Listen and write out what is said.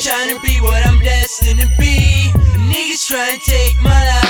چنپی ورم پیس سی مرا